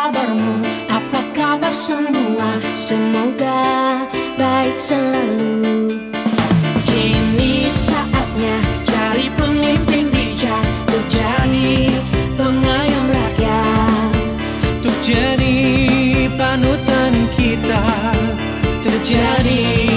kabarmu? Apa kabar semua? Semoga baik selalu. Kini saatnya cari pemimpin bijak untuk jadi pengayom rakyat, untuk jadi panutan kita, terjadi.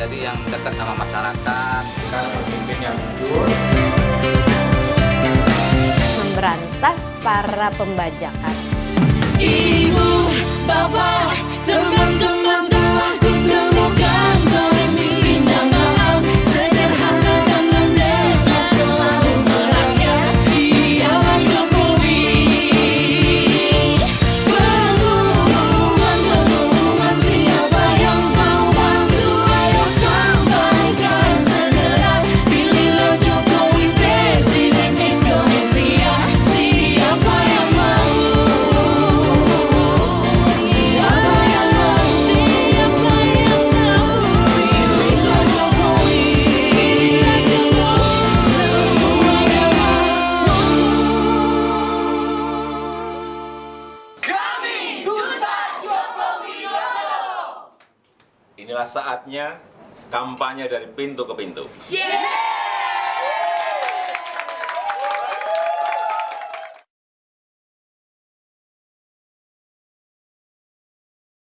jadi yang dekat sama masyarakat. Kan pemimpin yang jujur. Memberantas para pembajakan ibu bapak teman-teman. inilah saatnya kampanye dari pintu ke pintu. Yeah!